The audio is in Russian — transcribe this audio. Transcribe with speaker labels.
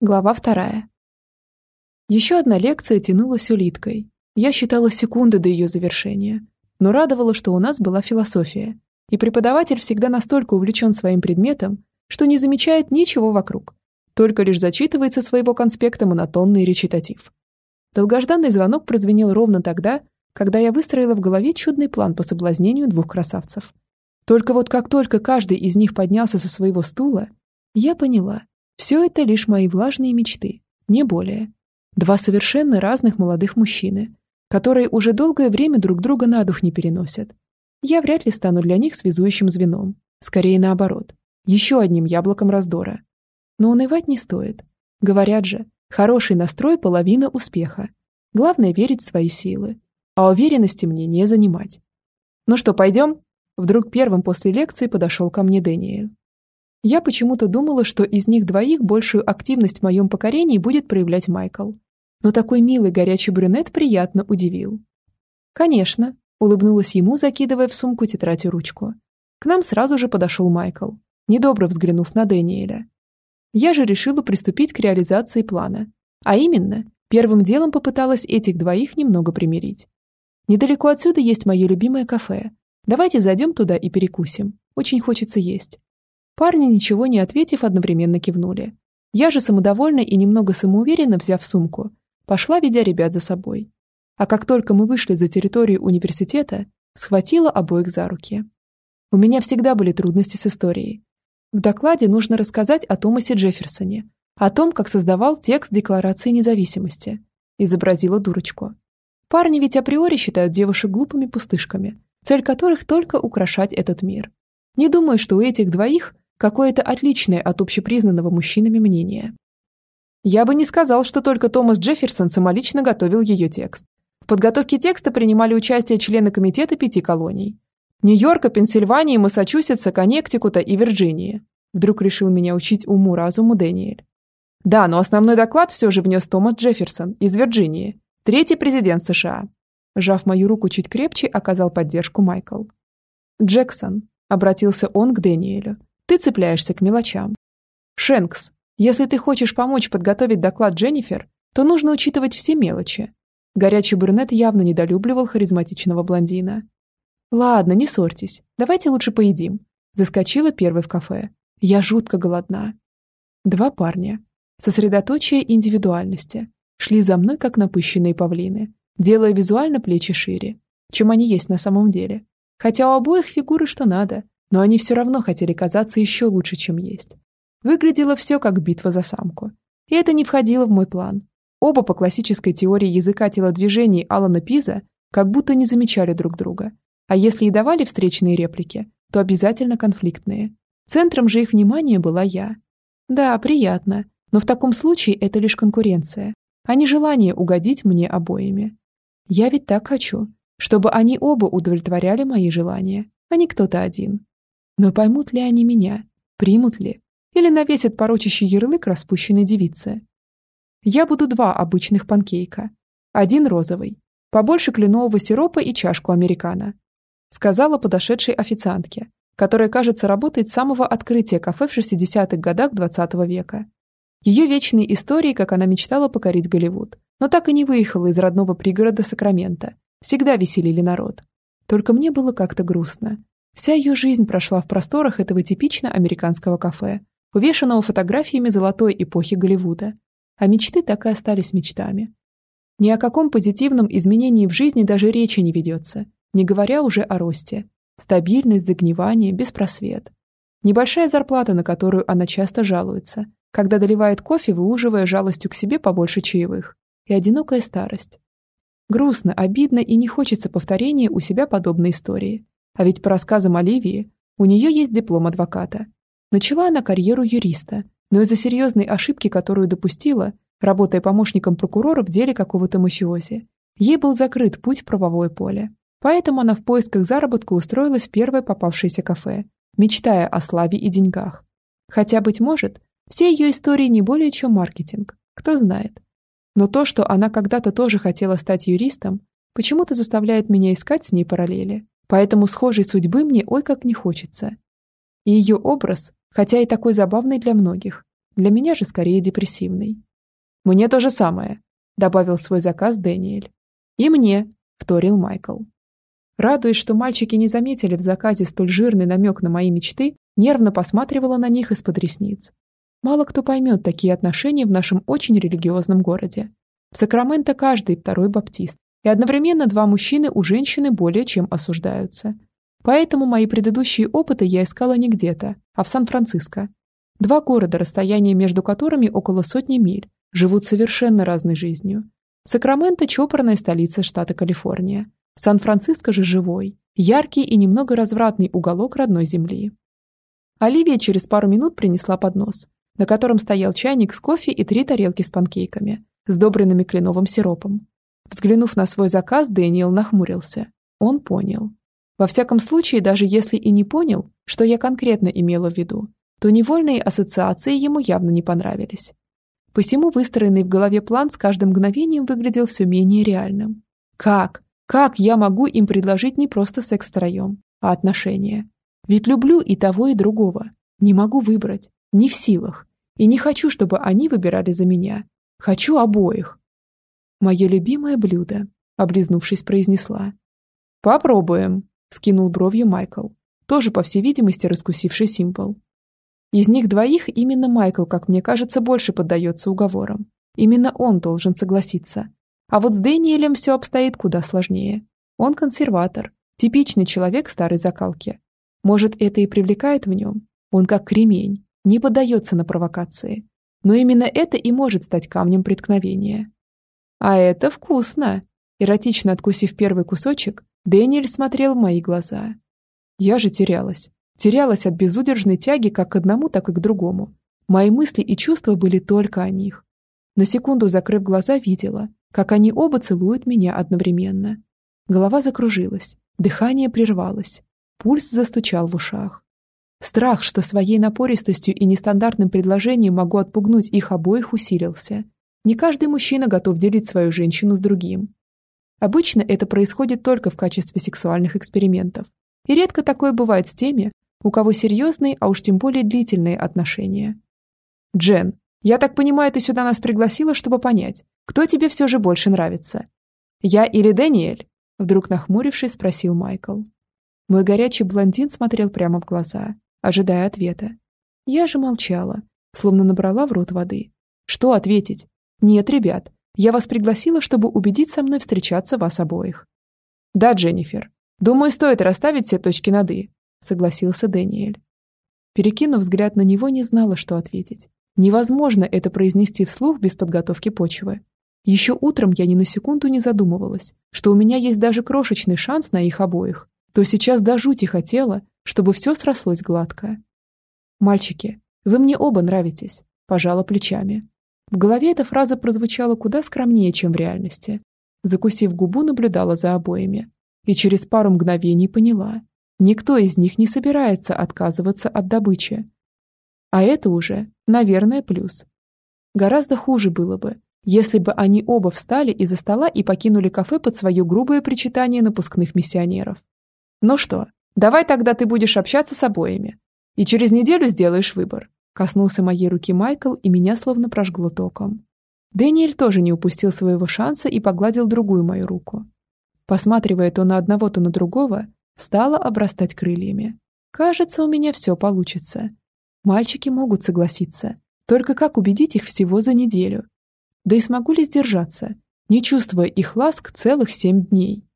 Speaker 1: Глава вторая. Еще одна лекция тянулась улиткой. Я считала секунды до ее завершения. Но радовало, что у нас была философия. И преподаватель всегда настолько увлечен своим предметом, что не замечает ничего вокруг. Только лишь зачитывает со своего конспекта монотонный речитатив. Долгожданный звонок прозвенел ровно тогда, когда я выстроила в голове чудный план по соблазнению двух красавцев. Только вот как только каждый из них поднялся со своего стула, я поняла, все это лишь мои влажные мечты, не более. Два совершенно разных молодых мужчины, которые уже долгое время друг друга на дух не переносят. Я вряд ли стану для них связующим звеном. Скорее наоборот. Еще одним яблоком раздора. Но унывать не стоит. Говорят же, хороший настрой – половина успеха. Главное – верить в свои силы. А уверенности мне не занимать. «Ну что, пойдем?» Вдруг первым после лекции подошел ко мне Дэниэль. Я почему-то думала, что из них двоих большую активность в моем покорении будет проявлять Майкл. Но такой милый горячий брюнет приятно удивил. «Конечно», — улыбнулась ему, закидывая в сумку тетрадь и ручку. К нам сразу же подошел Майкл, недобро взглянув на Дэниеля. Я же решила приступить к реализации плана. А именно, первым делом попыталась этих двоих немного примирить. Недалеко отсюда есть мое любимое кафе. Давайте зайдем туда и перекусим. Очень хочется есть. Парни, ничего не ответив, одновременно кивнули. Я же самодовольно и немного самоуверенно, взяв сумку, пошла, ведя ребят за собой. А как только мы вышли за территорию университета, схватила обоих за руки. У меня всегда были трудности с историей. В докладе нужно рассказать о Томасе Джефферсоне, о том, как создавал текст Декларации независимости. Изобразила дурочку. Парни ведь априори считают девушек глупыми пустышками, цель которых только украшать этот мир. Не думаю, что у этих двоих какое-то отличное от общепризнанного мужчинами мнения. Я бы не сказал, что только Томас Джефферсон самолично готовил ее текст. В подготовке текста принимали участие члены комитета пяти колоний. Нью-Йорка, Пенсильвании, Массачусетса, Коннектикута и Вирджинии. Вдруг решил меня учить уму-разуму Дэниэль. Да, но основной доклад все же внес Томас Джефферсон из Вирджинии, третий президент США. Жав мою руку чуть крепче, оказал поддержку Майкл. «Джексон», — обратился он к Дэниелю, ты цепляешься к мелочам. Шенкс, если ты хочешь помочь подготовить доклад Дженнифер, то нужно учитывать все мелочи. Горячий брюнет явно недолюбливал харизматичного блондина. «Ладно, не ссорьтесь. Давайте лучше поедим». Заскочила первой в кафе. Я жутко голодна. Два парня. Сосредоточие индивидуальности. Шли за мной, как напыщенные павлины, делая визуально плечи шире, чем они есть на самом деле. Хотя у обоих фигуры что надо, но они все равно хотели казаться еще лучше, чем есть. Выглядело все как битва за самку. И это не входило в мой план. Оба по классической теории языка телодвижений Алана Пиза как будто не замечали друг друга. А если и давали встречные реплики, то обязательно конфликтные. Центром же их внимания была я. Да, приятно, но в таком случае это лишь конкуренция, а не желание угодить мне обоими. Я ведь так хочу, чтобы они оба удовлетворяли мои желания, а не кто-то один. Но поймут ли они меня? Примут ли? Или навесят порочащий ярлык распущенной девице? Я буду два обычных панкейка. Один розовый. Побольше кленового сиропа и чашку американо. Сказала подошедшей официантке, которая, кажется, работает с самого открытия кафе в 60-х годах 20 -го века. Ее вечные истории, как она мечтала покорить Голливуд, но так и не выехала из родного пригорода Сакрамента. Всегда веселили народ. Только мне было как-то грустно. Вся ее жизнь прошла в просторах этого типично американского кафе, увешанного фотографиями золотой эпохи Голливуда. А мечты так и остались мечтами. Ни о каком позитивном изменении в жизни даже речи не ведется, не говоря уже о росте. Стабильность, загнивание, беспросвет. Небольшая зарплата, на которую она часто жалуется, когда доливает кофе, выуживая жалостью к себе побольше чаевых. И одинокая старость. Грустно, обидно и не хочется повторения у себя подобной истории. А ведь по рассказам Оливии, у нее есть диплом адвоката. Начала она карьеру юриста, но из-за серьезной ошибки, которую допустила, работая помощником прокурора в деле какого-то мафиози, ей был закрыт путь в правовое поле. Поэтому она в поисках заработка устроилась в первое попавшееся кафе, мечтая о славе и деньгах. Хотя, быть может, все ее истории не более чем маркетинг, кто знает. Но то, что она когда-то тоже хотела стать юристом, почему-то заставляет меня искать с ней параллели. Поэтому схожей судьбы мне ой как не хочется. И ее образ, хотя и такой забавный для многих, Для меня же скорее депрессивный. «Мне то же самое», — добавил свой заказ Дэниэль. «И мне», — вторил Майкл. Радуясь, что мальчики не заметили в заказе столь жирный намек на мои мечты, нервно посматривала на них из-под ресниц. Мало кто поймет такие отношения в нашем очень религиозном городе. В Сакраменто каждый второй баптист, и одновременно два мужчины у женщины более чем осуждаются. Поэтому мои предыдущие опыты я искала не где-то, а в Сан-Франциско. Два города, расстояние между которыми около сотни миль, живут совершенно разной жизнью. Сакраменто – чопорная столица штата Калифорния. Сан-Франциско же живой, яркий и немного развратный уголок родной земли. Оливия через пару минут принесла поднос, на котором стоял чайник с кофе и три тарелки с панкейками, сдобренными кленовым сиропом. Взглянув на свой заказ, Дэниел нахмурился. Он понял. Во всяком случае, даже если и не понял, что я конкретно имела в виду, то невольные ассоциации ему явно не понравились. Посему выстроенный в голове план с каждым мгновением выглядел все менее реальным. Как? Как я могу им предложить не просто секс втроем, а отношения? Ведь люблю и того, и другого. Не могу выбрать. Не в силах. И не хочу, чтобы они выбирали за меня. Хочу обоих. Мое любимое блюдо, облизнувшись, произнесла. Попробуем, скинул бровью Майкл, тоже, по всей видимости, раскусивший Симпл. Из них двоих именно Майкл, как мне кажется, больше поддается уговорам. Именно он должен согласиться. А вот с Дэниелем все обстоит куда сложнее. Он консерватор, типичный человек старой закалки. Может, это и привлекает в нем. Он как кремень, не поддается на провокации. Но именно это и может стать камнем преткновения. А это вкусно! Эротично откусив первый кусочек, Дэниэль смотрел в мои глаза. Я же терялась. Терялась от безудержной тяги как к одному, так и к другому. Мои мысли и чувства были только о них. На секунду закрыв глаза, видела, как они оба целуют меня одновременно. Голова закружилась, дыхание прервалось, пульс застучал в ушах. Страх, что своей напористостью и нестандартным предложением могу отпугнуть их обоих, усилился. Не каждый мужчина готов делить свою женщину с другим. Обычно это происходит только в качестве сексуальных экспериментов. И редко такое бывает с теми, у кого серьезные, а уж тем более длительные отношения. «Джен, я так понимаю, ты сюда нас пригласила, чтобы понять, кто тебе все же больше нравится? Я или Дэниэль?» Вдруг нахмурившись, спросил Майкл. Мой горячий блондин смотрел прямо в глаза, ожидая ответа. Я же молчала, словно набрала в рот воды. Что ответить? Нет, ребят, я вас пригласила, чтобы убедить со мной встречаться вас обоих. Да, Дженнифер. Думаю, стоит расставить все точки над «и», согласился Дэниэль. Перекинув взгляд на него, не знала, что ответить. Невозможно это произнести вслух без подготовки почвы. Еще утром я ни на секунду не задумывалась, что у меня есть даже крошечный шанс на их обоих, то сейчас до жути хотела, чтобы все срослось гладко. «Мальчики, вы мне оба нравитесь», – пожала плечами. В голове эта фраза прозвучала куда скромнее, чем в реальности. Закусив губу, наблюдала за обоими. И через пару мгновений поняла. Никто из них не собирается отказываться от добычи. А это уже, наверное, плюс. Гораздо хуже было бы, если бы они оба встали из-за стола и покинули кафе под свое грубое причитание напускных миссионеров. Ну что, Давай тогда ты будешь общаться с обоими. И через неделю сделаешь выбор. Коснулся моей руки Майкл, и меня словно прожгло током. Дэниэль тоже не упустил своего шанса и погладил другую мою руку. Посматривая то на одного, то на другого, стала обрастать крыльями. Кажется, у меня все получится. Мальчики могут согласиться. Только как убедить их всего за неделю? Да и смогу ли сдержаться, не чувствуя их ласк целых семь дней?